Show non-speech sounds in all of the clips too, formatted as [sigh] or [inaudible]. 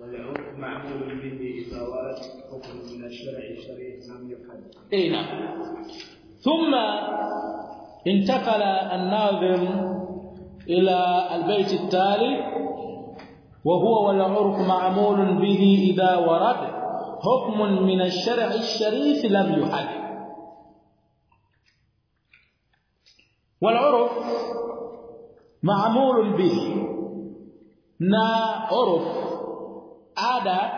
والعرف معمول به إذا ورد حكم من الشرع الشريف لم إي نعم. ثم انتقل الناظم إلى البيت التالي وهو والعرف معمول به إذا ورد حكم من الشرع الشريف لم يحد والعرف معمول به. na uruf ada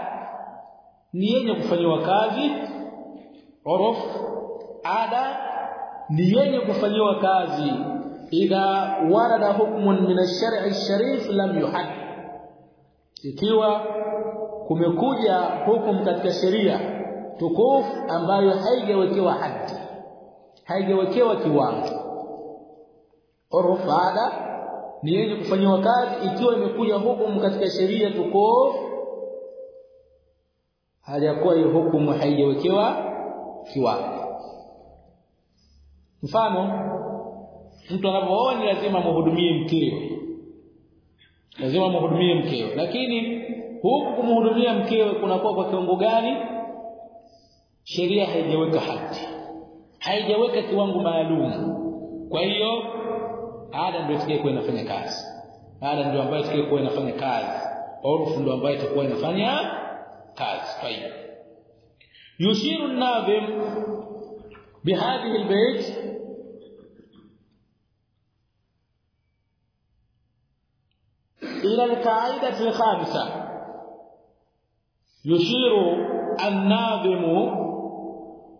ni yenye kufanywa kazi uruf ada ni yenye kufanywa kazi. Idha warada hukmun min ash-shar'i ash-sharif lam yuhad. Ikiwa kumekuja hukumu katika sheria tukufu ambayo haijawekewa haddi haijawekewa kiwango uruf ada ni yenye kufanywa kazi. Ikiwa imekuja hukumu katika sheria tukufu hajakuwa hiyo hukumu haijawekewa kiwango. Mfano mtu anapooa ni lazima muhudumie mkeo lazima muhudumie mkeo lakini huku kumhudumia mkewe kunakuwa kwa kiwango gani? Sheria haijaweka hati. Haijaweka kiwango maalum. Kwa hiyo ada ndio itakayokuwa inafanya kazi. Ada ndio ambayo itakayokuwa inafanya kazi. Au ndio ambayo itakuwa inafanya kazi طيب. يشير الناظم بهذه البيت إلى القاعدة الخامسة. يشير الناظم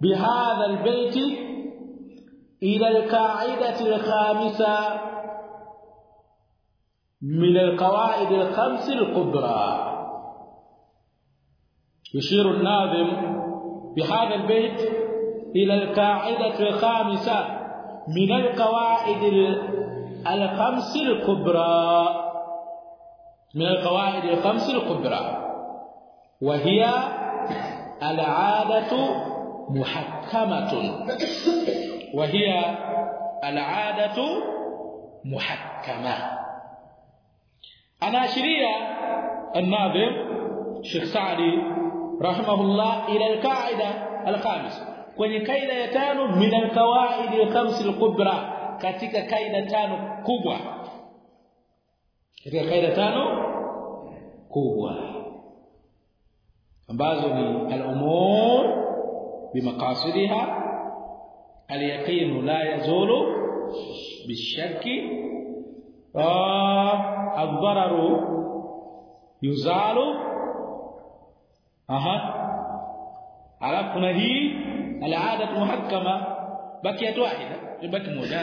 بهذا البيت إلى القاعدة الخامسة من القواعد الخمس الكبرى. يشير الناظم بهذا البيت إلى القاعدة الخامسة من القواعد الخمس الكبرى. من القواعد الخمس الكبرى. وهي العادة محكمة. وهي العادة محكمة. أنا أشريع الناظم شيخ سعدي rahimahullah ila alqaida alkhamis. Kwenye kaida ya tano min alqawaid alkhams alkubra katika kaida tano kubwa. Katika kaida tano kubwa ambazo ni al-umur bimaqasidiha al-yaqin la yazulu bishakki ah ad-dararu yuzalu aha alafu kuna hii al'ada muhakkama baki ya wahida baki moja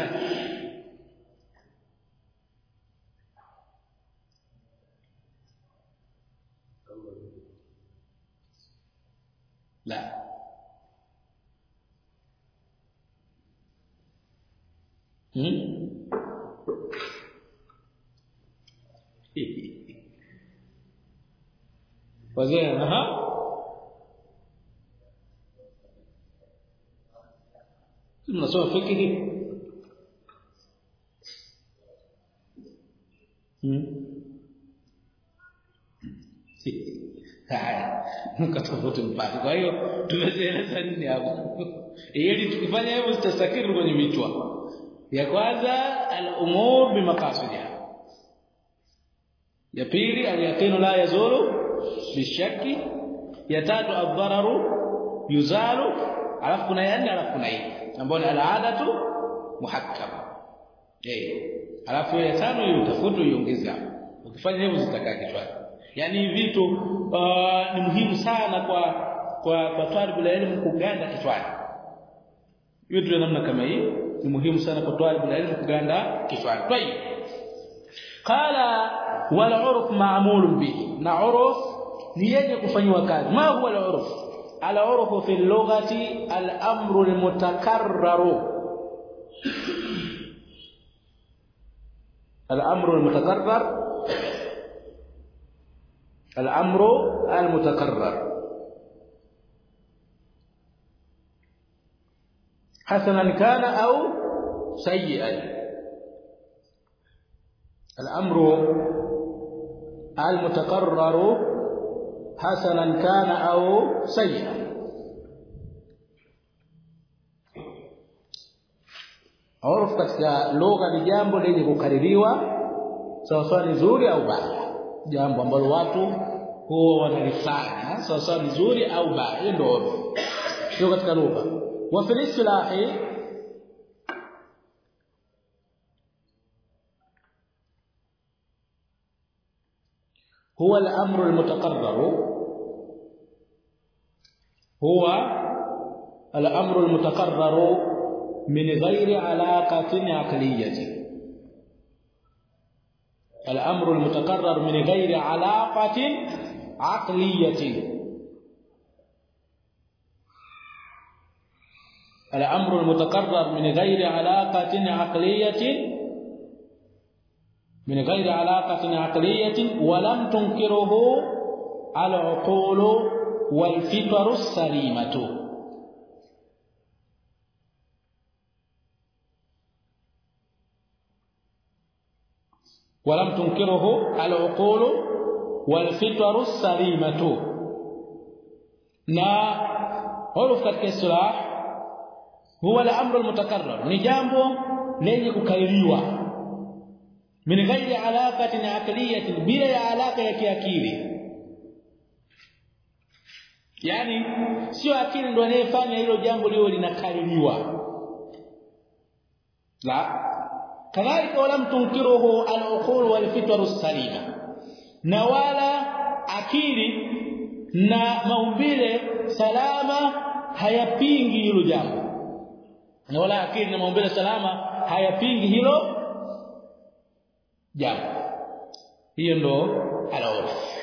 لا وزين ها mnasoma fikihi hmm? Haya mkatofauti mpaka kwa hiyo tumeeleza nini hapo? Ili tukifanya hivyo zitasakiri kwenye vichwa ya kwanza al-umur bimaqasidiha ya pili al-yaqinu la yazulu bishaki ya tatu ad-dararu yuzalu. Alafu kuna ya nne alafu kuna hii ambayo ni al-adatu muhakkama eh alafu ya tano hiyo utafuta iongeza ukifanya hivyo zitakaa kichwani. Yani vitu uh, ni muhimu sana kwa kwa kwa talibu la elimu kuganda kichwani. Vitu vya namna kama hii. Ni muhimu sana kwa talibu la elimu kuganda kichwani. Kwa hiyo qala wal urf ma'mul bihi. Na urf ni yenye kufanywa kazi. Ma huwa al urf العرف في اللغة الأمر المتكرر. الأمر المتكرر. الأمر المتكرر. حسنا كان أو سيئا. الأمر المتكرر hasanan kana au sayya urf katika lugha ni jambo lenye kukaririwa sawa sawa zuri au baya. Jambo ambalo watu huwa wanalifanya sawa sawa ni zuri au baya. Hiyo ndio urf hiyo katika lugha. Wa fil هو الأمر المتقرر. هو الأمر المتقرر من غير علاقة عقلية. الأمر المتقرر من غير علاقة عقلية. الأمر المتقرر من غير علاقة عقلية. من غير علاقة عقلية ولم تنكره العقول والفطر السليمة. ولم تنكره العقول والفطر السليمة. na huruf katika istilah huwa al-amru al-mutakarrar ni jambo lenye kukaririwa min ghairi alaqatin aqliyatin bila ya alaka ya kiakili. Yani sio akili ndo anayefanya hilo jambo liwe linakaririwa. La. Kadhalika wala mtunkiruhu al-uqul wal fitr salima. Na wala akili na maumbile salama hayapingi hilo jambo. Na wala akili na maumbile salama hayapingi hilo jambo hiyo ndo al-urf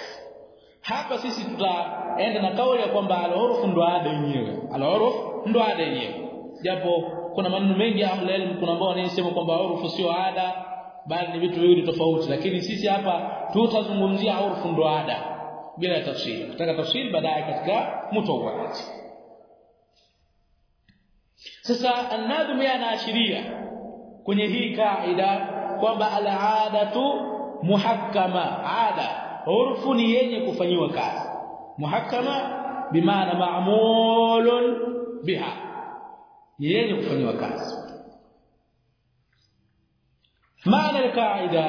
hapa sisi tutaenda na kauli ya kwamba al-urf ndo ada yenyewe. Al-urf ndo ada yenyewe. Japo kuna maneno mengi ya ahlul kuna ambao wanasema kwamba urfu sio ada bali ni vitu viwili tofauti. Lakini sisi hapa tutazungumzia urfu ndo ada bila tafsiri. Nataka tafsiri baadaye katika mutawalati sasa yanaashiria kwenye hii kaida kwamba al-adatu muhakkama ada urfu ni yenye kufanyiwa kazi muhakkama bimaana ma'mulun biha yenye kufanyiwa kazi maana al-qaida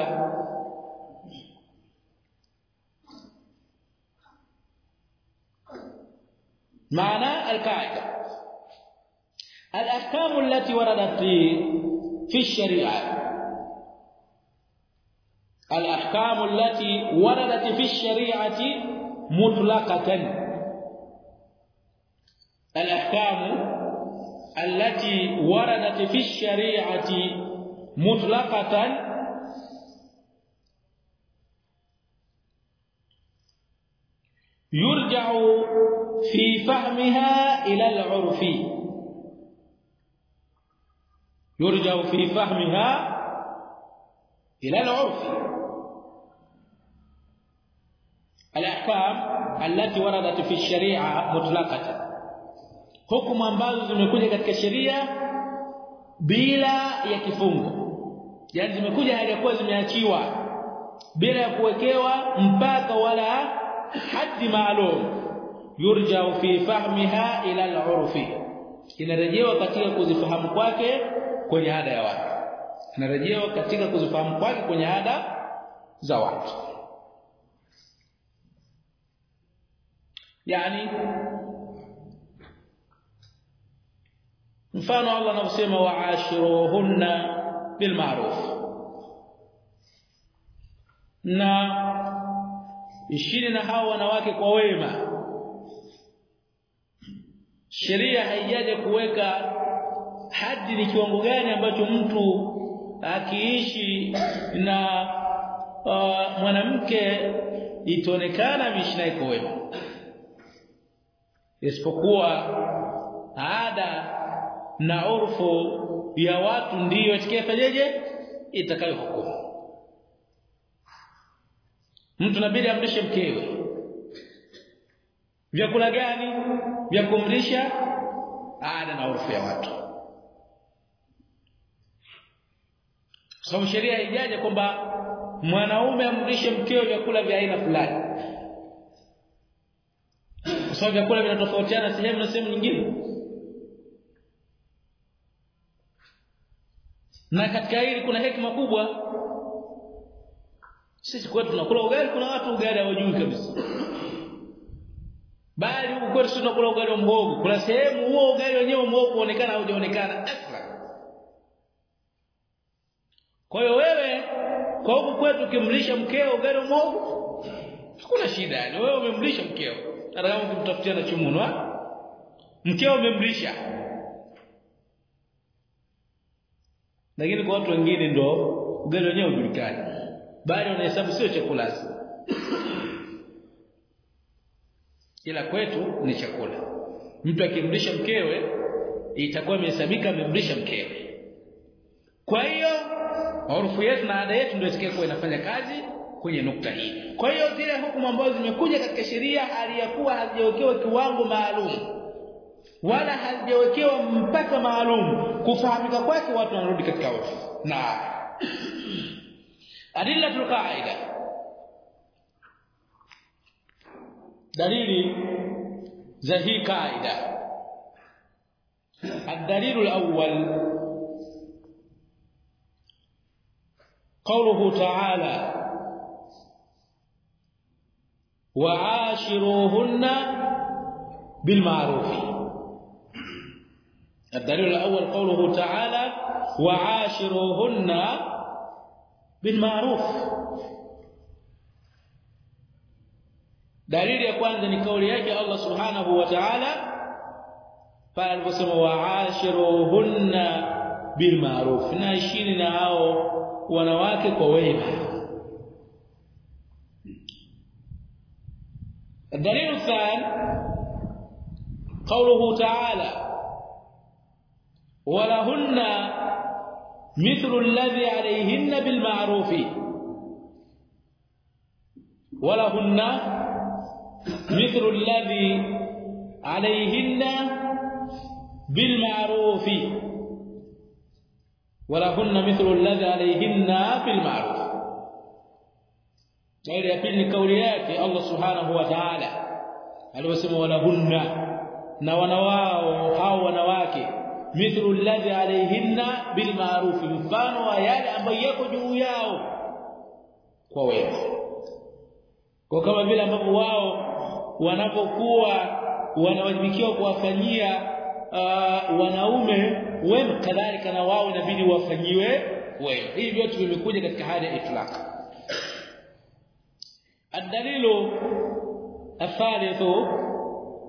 معنى القاعده الاحكام التي وردت في الشريعه الأحكام التي وردت في الشريعة مطلقة. الأحكام التي وردت في الشريعة مطلقة. يرجع في فهمها إلى العرف. يرجع في فهمها إلى العرف الأحكام التي وردت في الشريعة مطلقة hukumu ambazo zimekuja katika sheria bila ya kifungo yani zimekuja hajakuwa zimeachiwa bila ya kuwekewa mpaka wala haddi maalum yurja fi fahmiha ila al-urfi inarejewa katika kuzifahamu kwake kwenye ada ya watu inarejewa katika kuzifahamu kwake kwenye ada za watu. Yani mfano Allah anavyosema wa'ashiruhunna bil ma'ruf. Na ishini na hao wanawake kwa wema. Sheria haijaje kuweka hadi ni kiwango gani ambacho mtu akiishi na uh, mwanamke itaonekana mishna iko wema. Isipokuwa ada na urfu ya watu ndiyo itakayefanyaje itakayohukumu. Mtu nabidi amrishe mkewe. Vyakula gani vya kumlisha? Ada na urfu ya watu sababu sheria haijaje kwamba mwanaume amrishe mkewe vyakula vya aina fulani. Kwa sababu vyakula vinatofautiana sehemu na sehemu nyingine. Na katika hili kuna hekima kubwa. Sisi kwetu tunakula ugali kuna watu ugali hawajui kabisa. Bali huko kwetu tunakula ugali wa mhogo kuna sehemu huo ugali wenyewe mhogo kuonekana haujaonekana kwa hiyo wewe kwa huku kwetu ukimlisha mkeo ugali mhogo hakuna shida yani wewe umemlisha mkeo. Hata kama ukimtafutia na chumunwa mkeo umemlisha. Lakini kwa watu wengine ndo ugali wenyewe ujulikani bali unahesabu sio chakula ila kwetu ni chakula. Mtu akimlisha mkewe itakuwa imehesabika amemlisha mkewe. Kwa hiyo maarufu yetu na ada yetu ndio itakayokuwa inafanya kazi kwenye nukta hii kwa hiyo zile hukumu ambazo zimekuja katika sheria hali ya kuwa hazijawekewa kiwango maalum wala hazijawekewa mpaka maalum kufahamika kwake watu wanarudi katika urfu na [clears throat] adillatul qaida dalili za hii kaida الدليل الأول قوله تعالى وعاشروهن بالمعروف. الدليل الأول قوله تعالى وعاشروهن بالمعروف. دليل يا كwanza ni kauli yake Allah subhanahu wa وعاشروهن bil ma'ruf na ishini na hao wanawake kwa wema الدليل الثاني قوله تعالى ولهن مثل الذي عليهن بالمعروف ولهن مثل الذي عليهن بالمعروف. walahunna mithlu alladhi alayhinna bil ma'ruf. Ya pili ni kauli yake Allah subhanahu wa ta'ala. Aliyosema walahunna na wanawao hao wanawake mithlu alladhi alayhinna bil ma'ruf mfano wa yale ambayo yako juu yao kwa wewe kwa kama vile ambapo wao wanapokuwa wanawajibikiwa kuwafanyia uh, wanaume wema kadhalika na wao inabidi wafanyiwe wema hivi vyote vimekuja katika hali ya itlaq الدليل الثالث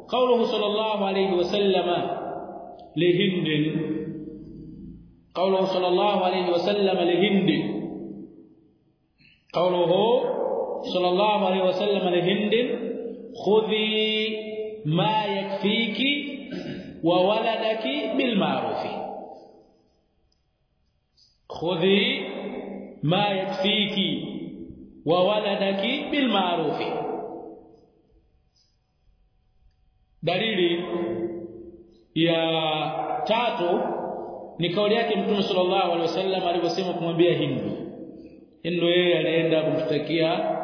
قوله صلى الله عليه وسلم لهند. قوله صلى الله عليه وسلم لهند. قوله صلى الله عليه وسلم لهند خذي ما يكفيك وولدك بالمعروف. khudhi ma yakfiki wa waladaki bil ma'rufi dalili ya yake mtume sallallahu alaihi wasallam aliposema kumwambia Hindu. Hindu yeye alienda kumshtakia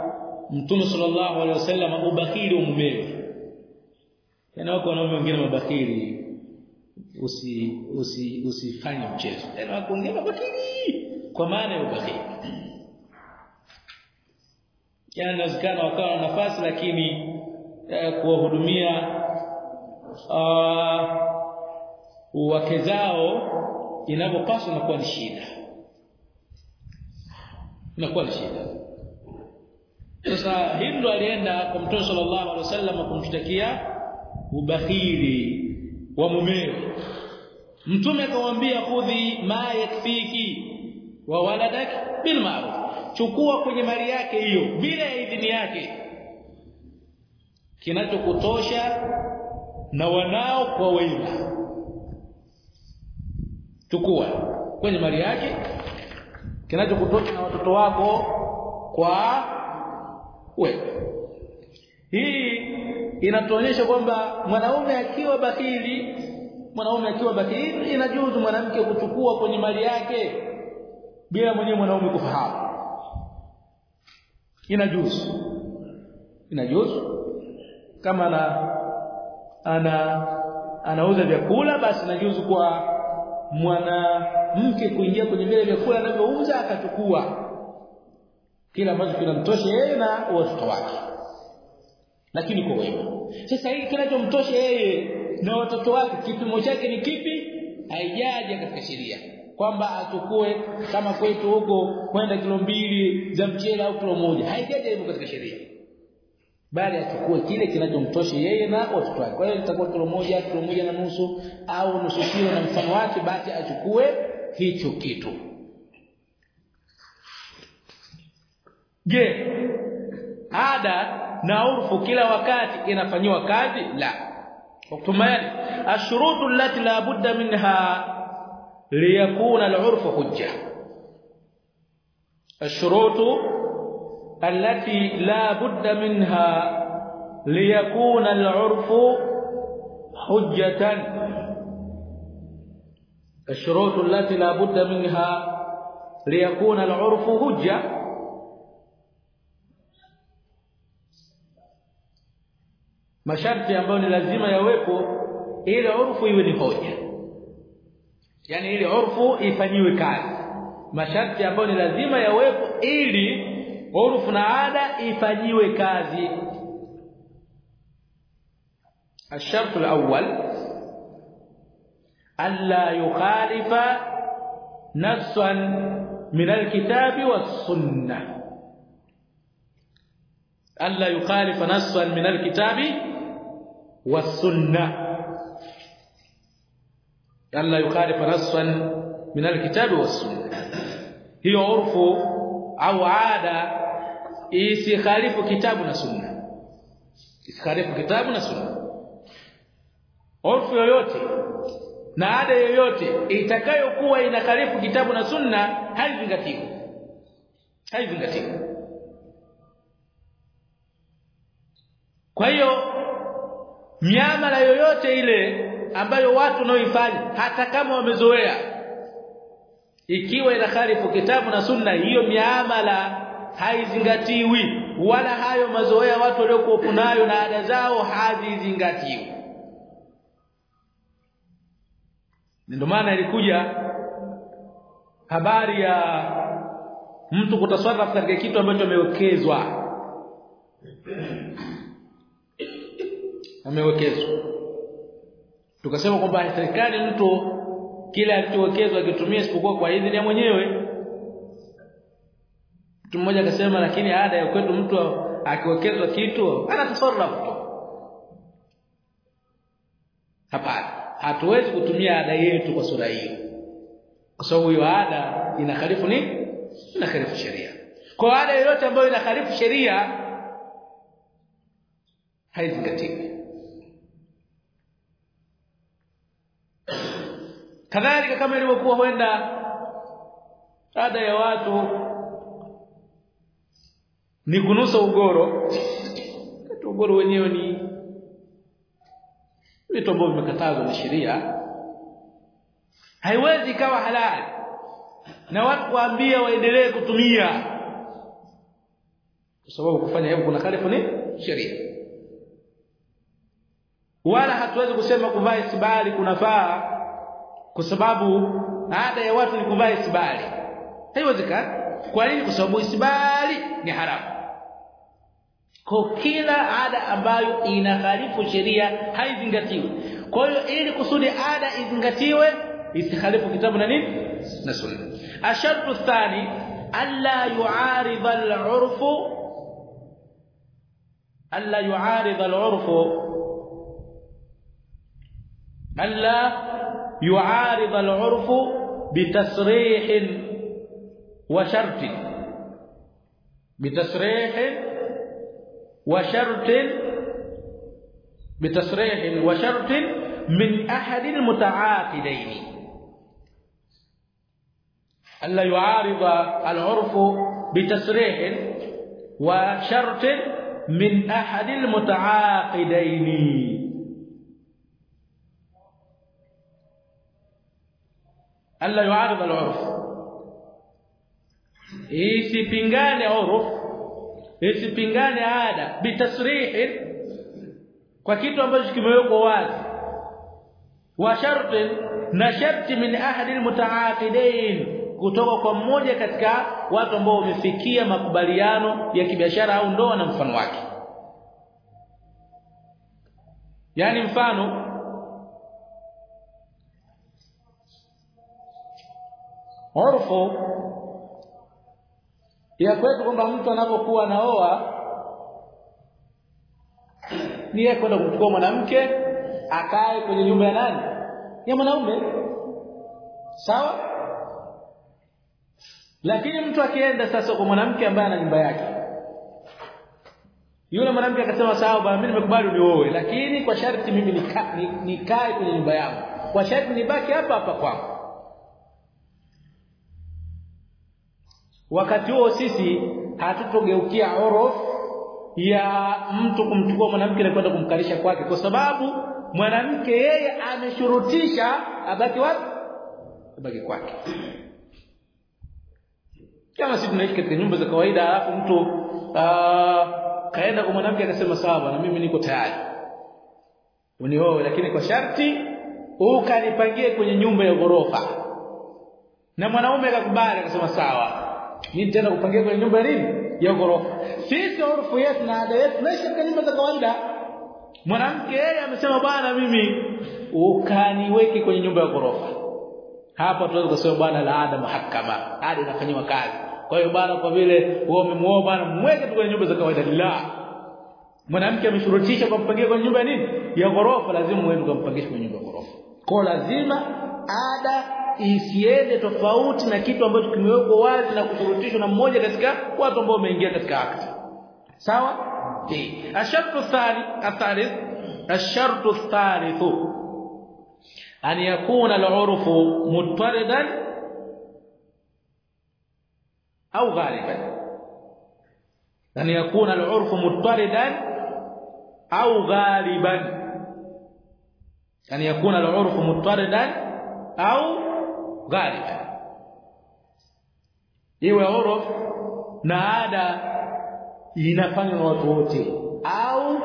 mtume sallallahu alaihi wasallam ubakili mumewe. Yana wako wanaume wengine mabakili usi usi usifanye mchezo. Tena wako wengine mabakili kwa maana ya ubakili yani inawezekana wakawa na nafasi lakini eh, kuwahudumia uh, wake zao inapopaswa inakuwa ni shida. Inakuwa ni shida. Sasa Hindu alienda kwa Mtume sallallahu alaihi wasallam kumshtakia ubakhili wa mumeo Mtume akamwambia khudhi ma yakfiki wa waladak bil ma'ruf. Chukua kwenye mali yake hiyo bila ya idhini yake. Kinachokutosha na wanao kwa wema. Chukua kwenye mali yake. Kinachokutosha na watoto wako kwa wema. Hii inatuonyesha kwamba mwanaume akiwa bakili mwanaume akiwa bakili inajuzu mwanamke kuchukua kwenye mali yake bila mwenyewe mwanaume kufahamu inajuzu. Inajuzu. Kama ana ana anauza vyakula basi najuzu kwa mwanamke kuingia kwenye vile vyakula anavyouza akachukua kila ambacho kinamtosha yeye na watoto wake lakini kwa wema sasa hii kinachomtosha yeye na watoto wake kipimo chake ni kipi? Haijaja katika sheria. Kwamba achukue kama kwetu huko kwenda kilo mbili za mchele au kilo moja. Haijaja hivyo katika sheria. Bali achukue kile kinachomtosha yeye na watoto wake. Kwa hiyo itakuwa kilo moja kilo moja na nusu au nusu kilo na mfano wake basi achukue hicho kitu. Je ada na urfu kila wakati inafanywa kazi la waktumani ashurutu allati la budda minha liyakuna al-urfu hujja الشروط التي لا بد منها ليكون العرف حجة الشروط التي لا بد منها ليكون العرف حجة masharti ambayo ni lazima yawepo ili urfu iwe ni hoja yani ili urfu ifanyiwe kazi masharti ambayo ni lazima yawepo ili urfu na ada ifanyiwe kazi الشرط الأول ألا يخالف نصا من الكتاب والسنة ألا يخالف نصا من الكتاب والسنة ألا يخالف نصا من الكتاب والسنة هي عرف أو عادة isikhalifu kitabu na sunna isikhalifu kitabu na sunna urfu yoyote na ada yoyote itakayokuwa inakhalifu kitabu na sunna haizingatiwi haizingatiwi kwa hiyo miamala yoyote ile ambayo watu wanaoifanya hata kama wamezoea. Ikiwa inakhalifu kitabu na sunna hiyo miamala haizingatiwi wala hayo mazoea watu waliokuwa nayo na ada zao hazizingatiwi. Ndio maana ilikuja habari ya mtu kutaswarafu katika kitu ambacho amewekezwa amewekezwa. Tukasema kwamba serikali mtu kile alichowekezwa akitumia isipokuwa kwa idhini ya mwenyewe. Mtu mmoja akasema lakini ada ya kwetu mtu akiwekezwa kitu ana tasarrufu hapana hatuwezi kutumia ada yetu kwa sura hiyo. Kwa sababu hiyo ada inakhalifu nini inakhalifu sheria. Kwa ada yoyote ambayo inakhalifu sheria haizingatiwi kadhalika kama ilivyokuwa huenda ada ya watu ni kunusa ugoro. Kati ugoro wenyewe ni vitu ambavyo vimekatazwa na sheria. Haiwezi ikawa halali na watu kuambia waendelee kutumia. Kwa sababu kufanya hivyo kuna khalifu ni sheria. Wala hatuwezi kusema kuvaa isibali kunafaa kwa sababu ada ya watu ni kuvaa isibali. Haiwezekani. Kwa nini? Kwa sababu isibali ni haramu. Kwa kila ada ambayo inakhalifu sheria haizingatiwi. Kwa hiyo ili kusudi ada izingatiwe isikhalifu kitabu na nini? Na sunna. Ashartu thani alla yu'arid al-'urfu alla yu'arid al-'urf ألا يعارض العرف بتصريح وشرط. بتصريح وشرط. بتصريح وشرط من أحد المتعاقدين. ألا يعارض العرف بتصريح وشرط من أحد المتعاقدين. alla yuarid al-urf. Isipingane urf isipingane ada bitasrih kwa kitu ambacho kimewekwa wazi. Wa sharti na sharti min ahadi almutaaqidain kutoka kwa mmoja katika watu ambao wamefikia makubaliano ya kibiashara au ndoa na mfano wake. Yani mfano urfu ya kwetu kwamba mtu anapokuwa naoa ni yeye kwenda kumchukua mwanamke akae kwenye nyumba ya nani? Ya mwanaume. Sawa? Lakini mtu akienda sasa kwa mwanamke ambaye ana nyumba yake yule mwanamke akasema sawa bwana mimi nimekubali unioe lakini kwa sharti mimi nikae nika kwenye nyumba yangu. Kwa sharti nibaki hapa hapa kwangu wakati huo sisi hatutogeukia orof ya mtu kumchukua mwanamke na kwenda kumkalisha kwake. Kwa sababu mwanamke yeye ameshurutisha abaki wapi? Abaki kwake. Kama sisi tunaishi katika nyumba za kawaida alafu mtu uh, kaenda kwa mwanamke akasema sawa na mimi niko tayari. Unioe lakini kwa sharti ukanipangie kwenye nyumba ya ghorofa. Na mwanaume akakubali akasema sawa mimi tena kupangia kwenye nyumba ya nini? Ya ghorofa. Sisi urfu yetu na ada yetu tunaishi katika nyumba za kawaida. Mwanamke yeye amesema bwana mimi ukaniweke kwenye nyumba ya ghorofa. Hapa tunaweza kusema bwana la ada mahakama ada inafanywa kazi. Kwa hiyo bwana kwa vile wewe umemuoa bwana mweke tu kwenye nyumba za kawaida. La. Mwanamke ameshurutisha kumpangia kwenye nyumba ya nini? Ya ghorofa. Lazima muende kumpangisha kwenye nyumba ya ghorofa. Kwa lazima ada isiende tofauti na kitu ambacho kimewekwa wazi na kushurutishwa na mmoja katika watu ambao wameingia katika akti sawa? Ashartu thani athalith ashartu thalithu. An yakuna al-urfu muttaridan au ghaliban. An yakuna al-urfu muttaridan au ghaliban. An yakuna al-urfu muttaridan au ghaliban iwe urf na ada inafanywa na watu wote au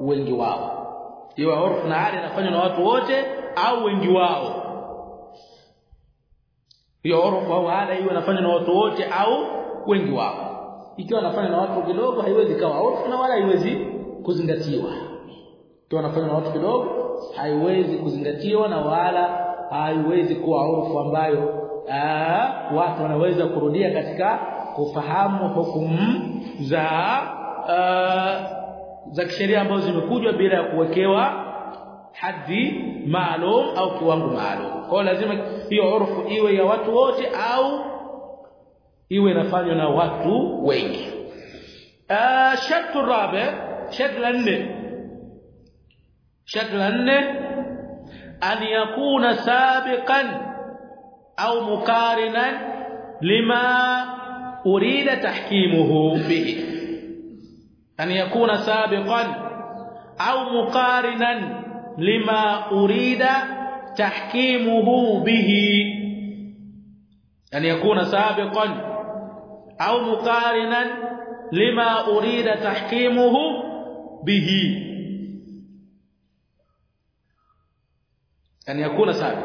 wengi wao. Iwe urf na ada inafanywa na watu wote au wengi wao. Hiyo urf au ada iwe inafanywa na watu wote au wengi wao. Ikiwa anafanya na watu kidogo haiwezi kawa urf na wala haiwezi kuzingatiwa. Ikiwa anafanya na watu kidogo haiwezi kuzingatiwa na wala haiwezi kuwa urfu ambayo watu wanaweza kurudia katika kufahamu hukumu za aa, za kisheria ambazo zimekujwa bila ya kuwekewa hadhi maalum au kiwango maalum. Kwa lazima hiyo urfu iwe ya watu wote au iwe inafanywa na watu wengi. Ah shartu rabi shartu la nne shartu la nne an yakuna sabiqan au mukarinan lima urida tahkimuhu bihi an yakuna sabiqan au mukarinan lima urida tahkimuhu bihi an yakuna sabiqan au muqarinan lima urida tahkimuhu bihi an hakuna sababu.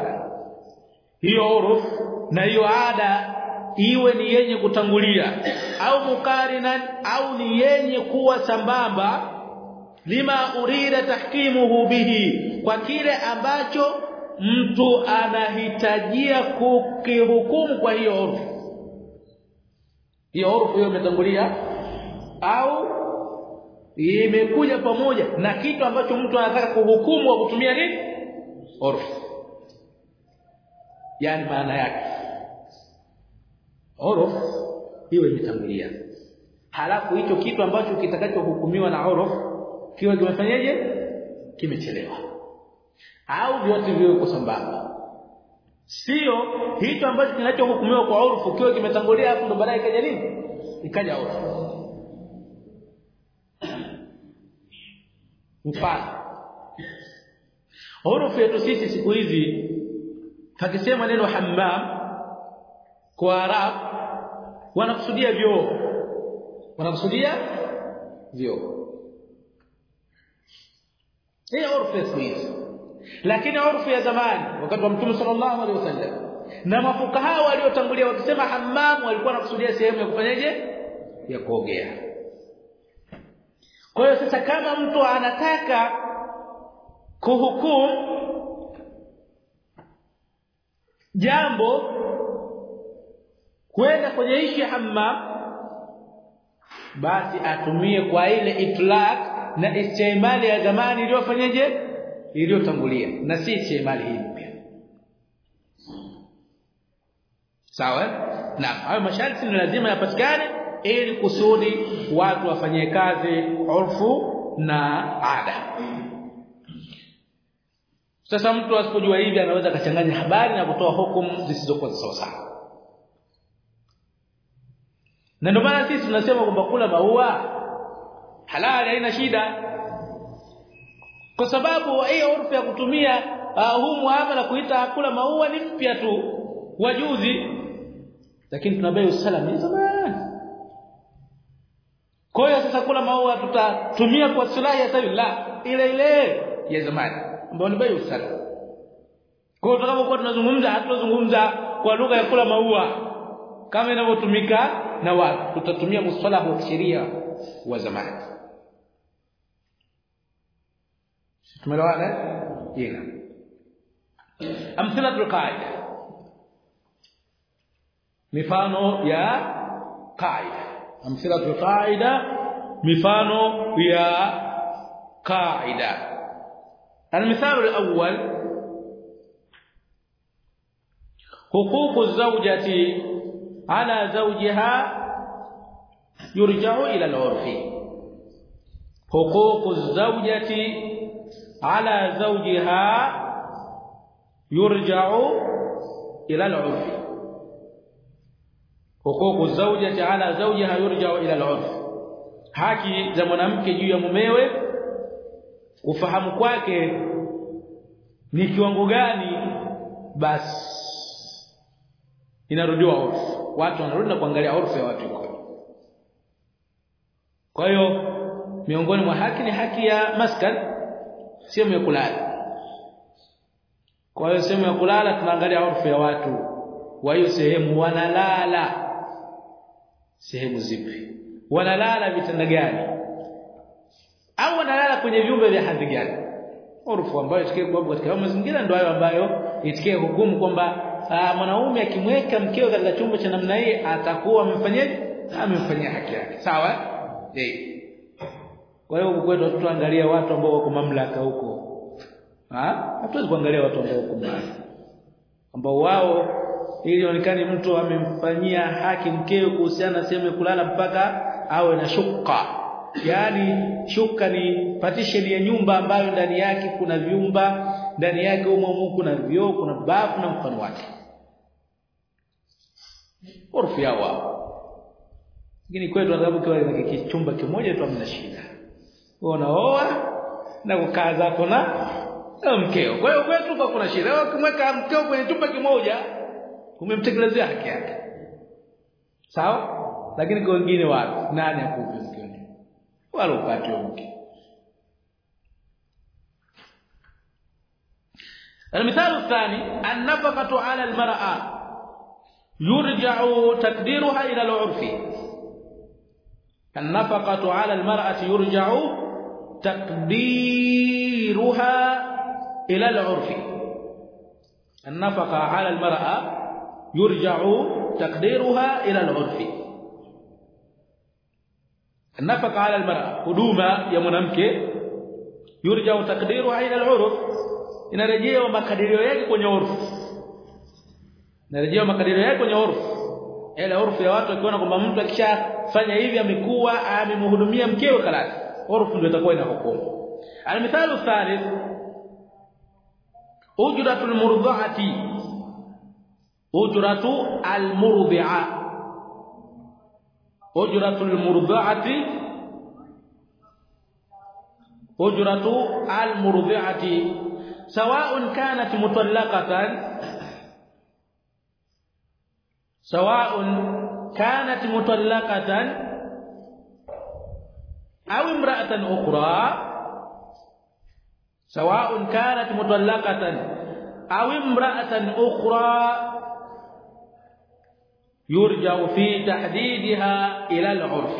Hiyo uruf na hiyo ada iwe ni yenye kutangulia. Au mukarina au ni yenye kuwa sambamba lima urida tahkimuhu bihi. Kwa kile ambacho mtu anahitajia kukihukumu kwa hiyo urfu hiyo urfu hiyo imetangulia. Au imekuja pamoja na kitu ambacho mtu anataka kuhukumu kwa kutumia nini urfu yani maana yake. Urf hiyo imetangulia halafu hicho kitu ambacho kitakachohukumiwa na urf kiwe kimefanyaje? Kimechelewa. Au vyote viwe kwa sambamba. Sio hicho ambacho kinachohukumiwa kwa urfu kiwe kimetangulia hapo ndo baadaye ikaja nini? Ikaja urfu [clears throat] mfano urfu yetu sisi siku hizi tukisema neno hammam kwa arab wanakusudia vyoo. Wanakusudia vyoo. Hii urfu ya siku hizi. Lakini urfu ya zamani wakati wa mtume sallallahu alaihi wasallam. Na mafukaha waliotangulia wakisema hammam walikuwa wanakusudia sehemu ya kufanyaje? Ya kuogea. Kwa hiyo sasa kama mtu anataka kuhukumu jambo kwenda kwenye ishi hammam basi atumie kwa ile itlaq na istimali ya zamani iliyofanyaje iliyotangulia. Na si istimali hii mpya. Sawa? Na hayo masharti ni lazima yapatikane ili kusudi watu wafanyie kazi urfu na ada sasa mtu asipojua hivi anaweza kachanganya habari na kutoa hukumu zisizokuwa sawa sawa. Na ndio maana sisi tunasema kwamba kula maua halali haina shida. Kwa sababu hiyo urfu ya kutumia uh, huu muamala kuita kula maua ni mpya tu wajuzi. Lakini tunabai usalama zamani. Kwa hiyo sasa kula maua tutatumia kwa sulahi ya la ile ile ya zamani ambayo ni bai usalama kwa tutakapokuwa tunazungumza hatuzungumza kwa lugha ya kula maua. Kama inavyotumika na watu tutatumia mustalahu wa sheria wa zamani. Tumelewana ila amthilatu alqaida mifano ya qaida. Amthilatu alqaida mifano ya qaida المثال الأول حقوق الزوجة على زوجها يرجع إلى العرف حقوق الزوجة على زوجها يرجع إلى العرف حقوق الزوجة على زوجها يرجع إلى العرف haki za mwanamke juu ya mumewe ufahamu kwake ni kiwango gani? Basi. Inarudiwa urfu watu wanarudi na kuangalia urfu ya watu iko kwa hiyo miongoni mwa haki ni haki ya maskan sehemu ya kulala. Kwa hiyo sehemu ya kulala tunaangalia urfu ya watu. Wa hiyo sehemu wanalala. Sehemu zipi? Wanalala vitanda gani au wanalala kwenye vyumba vya hadhi gani? Urfu ambayo itikie kwa katika mazingira ndio hayo ambayo itikie hukumu kwamba mwanaume akimweka mkeo katika chumba cha namna hii atakuwa amemfanyaje amemfanyia haki yake. Sawa? Eh kwa hiyo huko kwetu tuangalia watu ambao wako mamlaka huko. Ha? Hatuwezi kuangalia watu ambao wako mamlaka ambao wao ili onekane mtu amemfanyia haki mkeo kuhusiana na sehemu kulala mpaka awe na shuka yaani shuka ni partition ya nyumba ambayo ndani yake kuna vyumba ndani yake humo kuna vioo kuna bafu na mfano wake. Orfu yao wao lakini kwetu adhabu kwa chumba kimoja tu hamna shida. Unaoa na kukaa zako na mkeo. Kwa hiyo kwetu kwa kuna shida. Wewe kumweka mkeo kwenye chumba kimoja umemtekelezea haki yake. Sawa? Lakini kwa wengine wapi? Nani akupe wala upate mke. المثال الثاني النفقة على المرأة. يرجع تقديرها إلى العرف. النفقة على المرأة يرجع تقديرها إلى العرف. النفقة على المرأة يرجع تقديرها إلى العرف. nafaka ala almar'a huduma ya mwanamke. Yurja taqdiruha ila al'urf. Inarejea makadirio yake kwenye urfu narejea makadirio yake kwenye urfu ile urfu ya watu akiona kwamba mtu akishafanya hivi amekuwa amemhudumia mkewe kalasi urfu ndio itakuwa inahukumu almithalu thalith ujratu almurdhati ujratu almurdhi'a أجرة المرضعة. أجرة المرضعة. سواء كانت مطلقة. سواء كانت مطلقة. أو امرأة أخرى. سواء كانت مطلقة. أو امرأة أخرى. يرجع في تحديدها إلى العرف.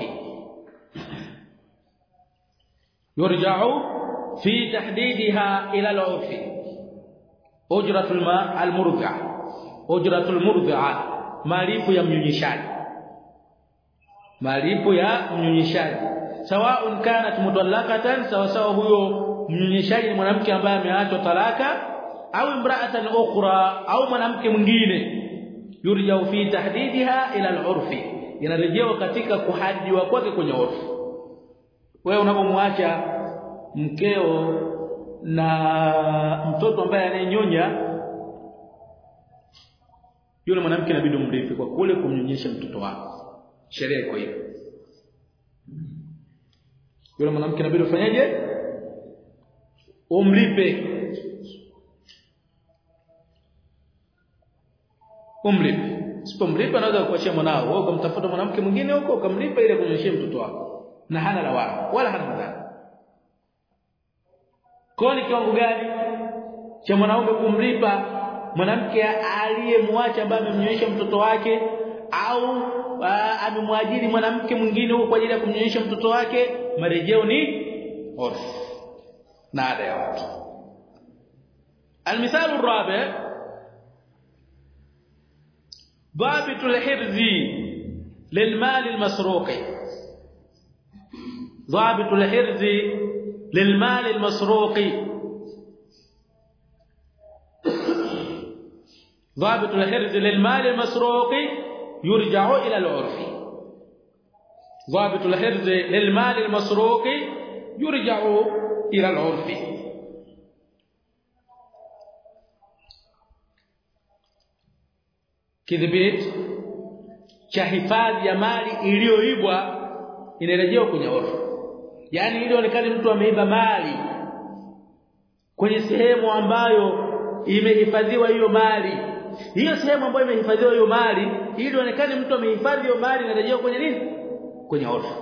يرجع في تحديدها إلى العرف. أجرة الماء المرضعة. أجرة المرضعة. مالك يا منيشاني مالك يا منيشاني سواء كانت مطلقة سواء سواء هو منيشاني المراه التي مئات طلاقا أو امرأة أخرى أو مراه مغيره yurja fi tahdidiha ila al-urfi. Inarejewa katika kuhadiwa kwake kwenye urfi. Wewe unapomwacha mkeo na mtoto ambaye anayenyonya yule mwanamke inabidi umlipe kwa kule kumnyonyesha mtoto wako. Sheria iko hiyo. Yule mwanamke inabidi ufanyeje? Umlipe umlipe usipomlipa anaweza kuachia mwanao wewe ukamtafuta mwanamke mwingine huko ukamlipa ili kunyonyesha mtoto wako na hana lawama wala hana madhara kwa ni kiwango gani cha mwanaume kumlipa mwanamke aliyemwacha ambaye amemnyonyesha mtoto wake au amemwajiri mwanamke mwingine huko kwa ajili ya kumnyonyesha mtoto wake marejeo ni urf na ada ya watu المثال الرابع ضابط الحرز للمال المسروق. ضابط الحرز للمال المسروق. ضابط الحرز للمال المسروق يرجع إلى العرف. ضابط الحرز للمال المسروق يرجع إلى العرف. Kidhibiti cha hifadhi ya mali iliyoibwa inarejewa kwenye orfu yani ile onekane mtu ameiba mali kwenye sehemu ambayo imehifadhiwa hiyo mali. Hiyo sehemu ambayo imehifadhiwa hiyo mali ili onekane mtu amehifadhi hiyo mali inarejewa kwenye nini? Kwenye orfu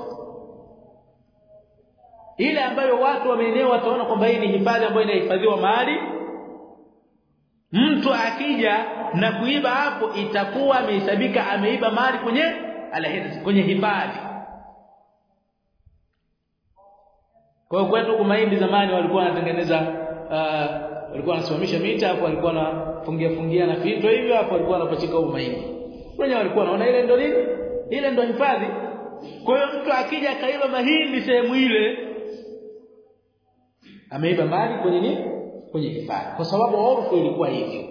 ile ambayo watu wameenea wataona kwamba hii ni hifadhi ambayo inahifadhiwa mali mtu akija na kuiba hapo itakuwa amehesabika ameiba mali kwenye alahirzi kwenye hifadhi. Kwa kwetu kumaindi zamani walikuwa wanatengeneza uh, walikuwa wanasimamisha mita hapo walikuwa wanafungia fungia na fito hivyo hapo walikuwa wanapachika huko mahindi. Wenyewe walikuwa wanaona ile ndo nini? Ile ndo hifadhi. Kwa hiyo mtu akija kaiba mahindi sehemu ile ameiba mali kwenye nini? Kwenye hifadhi. Kwa sababu orfu ilikuwa hivyo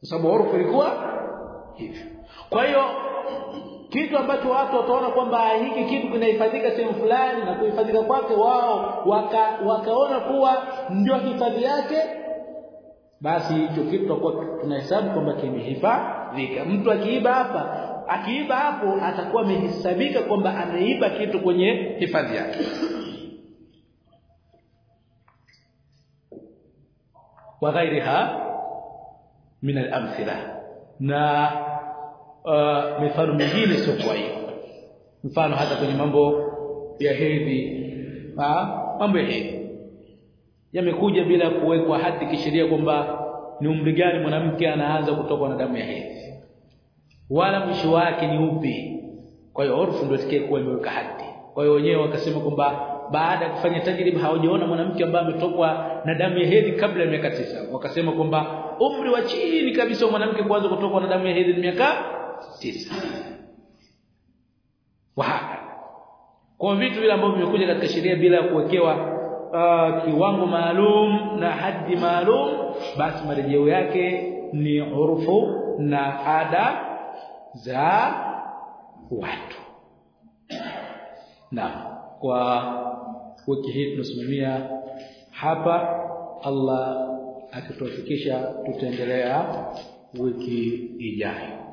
kwa sababu urfu ilikuwa hivyo. Kwa hiyo kitu ambacho watu wataona kwamba hiki kitu kinahifadhika sehemu fulani na kuhifadhika kwake wao waka, wakaona kuwa ndio hifadhi yake basi hicho kitu kwa tunahesabu kwamba kimehifadhika. Mtu akiiba hapa akiiba hapo atakuwa amehesabika kwamba ameiba kitu kwenye hifadhi yake. Wa ghairiha min al-amthila. Na uh, mifano mingine sio kwa hiyo. Mfano hata kwenye mambo ya hedhi mambo ya hedhi. Yamekuja bila kuwekwa hadhi kisheria kwamba ni umri gani mwanamke anaanza kutokwa na damu ya hedhi. Wala mwisho wake ni upi. Kwa hiyo urfu ndio tikie kuwa imeweka hadhi kwa hiyo wenyewe wakasema kwamba baada ya kufanya tajriba hawajaona mwanamke ambaye ametokwa na damu ya hedhi kabla ya miaka tisa. Wakasema kwamba umri wa chini kabisa wa mwanamke kuanza kutokwa na damu ya hedhi miaka tisa. Wahaka kwa vitu vile ambavyo vimekuja katika sheria bila kuwekewa uh, kiwango maalum na haddi maalum basi marejeo yake ni urufu na ada za watu. Na kwa wiki hii tunasimamia hapa Allah akitufikisha tutaendelea wiki ijayo